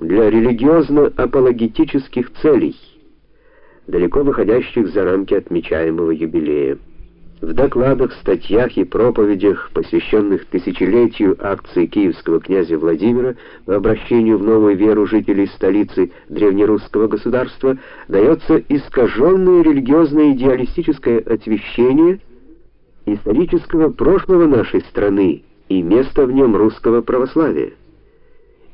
для религиозно-апологетических целей, далеко выходящих за рамки отмечаемого юбилея. В докладах, статьях и проповедях, посвященных тысячелетию акции киевского князя Владимира по обращению в новую веру жителей столицы древнерусского государства, дается искаженное религиозное идеалистическое освещение исторического прошлого нашей страны и места в нем русского православия.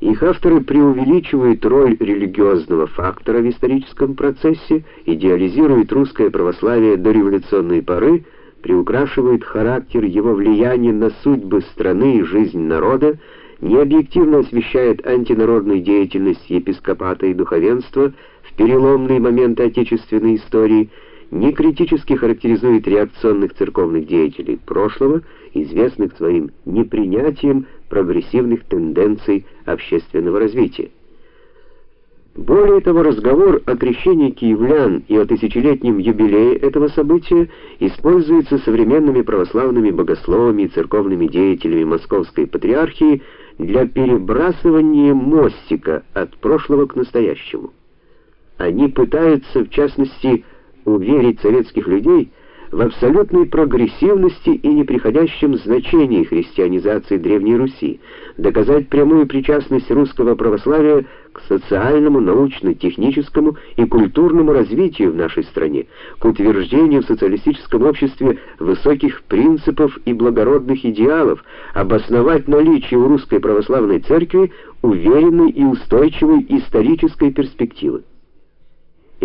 Их авторы преувеличивают роль религиозного фактора в историческом процессе, идеализируют русское православие до революционной поры, приукрашивают характер его влияния на судьбы страны и жизнь народа, необъективно освещает антинародную деятельность епископата и духовенства в переломные моменты отечественной истории, не критически характеризует реакционных церковных деятелей прошлого, известных своим непринятием прогрессивных тенденций общественного развития. Более того, разговор о крещении киевлян и о тысячелетнем юбилее этого события используется современными православными богословами и церковными деятелями Московской патриархии для перебрасывания мостика от прошлого к настоящему. Они пытаются, в частности, уверить советских людей в абсолютной прогрессивности и неприходящем значении христианизации Древней Руси, доказать прямую причастность русского православия к социальному, научно-техническому и культурному развитию в нашей стране, к утверждению в социалистическом обществе высоких принципов и благородных идеалов, обосновать наличие у русской православной церкви уверенной и устойчивой исторической перспективы.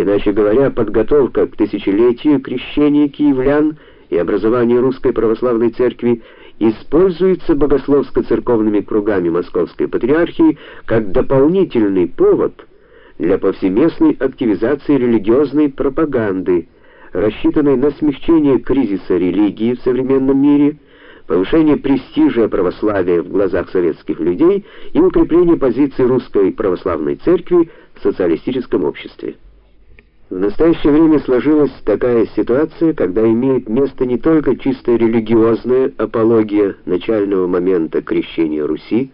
Иначе говоря, подготовка к тысячелетию крещения киевлян и образования русской православной церкви используется богословско-церковными кругами Московской патриархии как дополнительный повод для повсеместной активизации религиозной пропаганды, рассчитанной на смягчение кризиса религии в современном мире, повышение престижа православия в глазах советских людей и укрепление позиции русской православной церкви в социалистическом обществе. В настоящее время сложилась такая ситуация, когда имеет место не только чисто религиозная апология начального момента крещения Руси,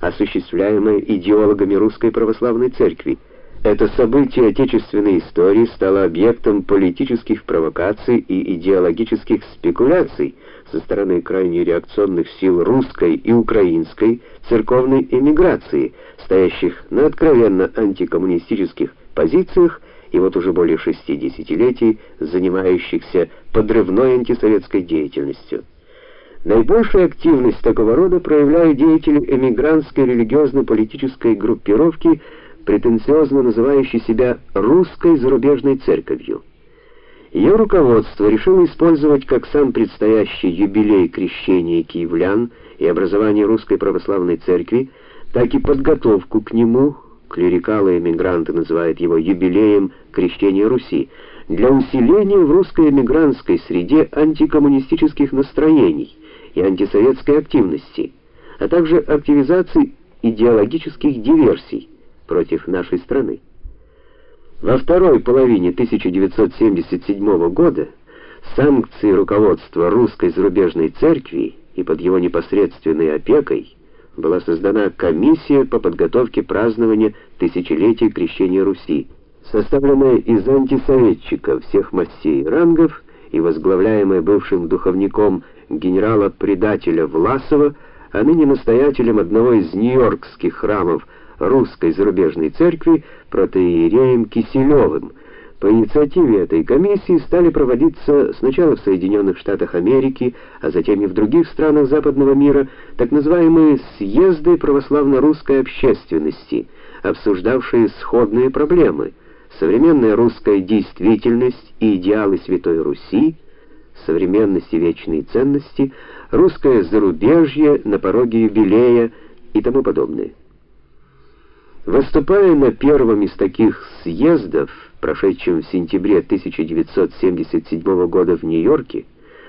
осуществляемая идеологами Русской православной церкви. Это событие отечественной истории стало объектом политических провокаций и идеологических спекуляций со стороны крайне реакционных сил русской и украинской церковной эмиграции, стоящих на откровенно антикоммунистических позициях и вот уже более шести десятилетий занимающихся подрывной антисоветской деятельностью. Наибольшую активность такого рода проявляют деятели эмигрантской религиозно-политической группировки, претенциозно называющей себя русской зарубежной церковью. Ее руководство решило использовать как сам предстоящий юбилей крещения киевлян и образования русской православной церкви, так и подготовку к нему клерикалы эмигранты называют его юбилеем крещения Руси, для усиления в русской эмигрантской среде антикоммунистических настроений и антисоветской активности, а также активизации идеологических диверсий против нашей страны. Во второй половине 1977 года санкции руководства русской зарубежной церкви и под его непосредственной опекой была создана комиссия по подготовке празднования тысячелетия крещения Руси, составленная из антисоветчиков всех мастей и рангов и возглавляемая бывшим духовником генерала-предателя Власова, а ныне настоятелем одного из нью-йоркских храмов русской зарубежной церкви протоиереем Киселевым – по инициативе этой комиссии стали проводиться сначала в Соединенных Штатах Америки, а затем и в других странах западного мира так называемые съезды православно-русской общественности, обсуждавшие сходные проблемы: современная русская действительность и идеалы Святой Руси, современность и вечные ценности, русское зарубежье на пороге юбилея и тому подобное. Выступая на первом из таких съездов, прошедшем в сентябре 1977 года в Нью-Йорке,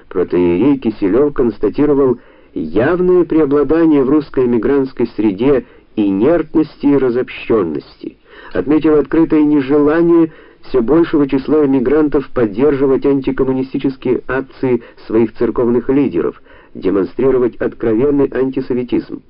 протоиерей Киселев констатировал явное преобладание в русской эмигрантской среде инертности и разобщенности, отметил открытое нежелание все большего числа эмигрантов поддерживать антикоммунистические акции своих церковных лидеров, демонстрировать откровенный антисоветизм.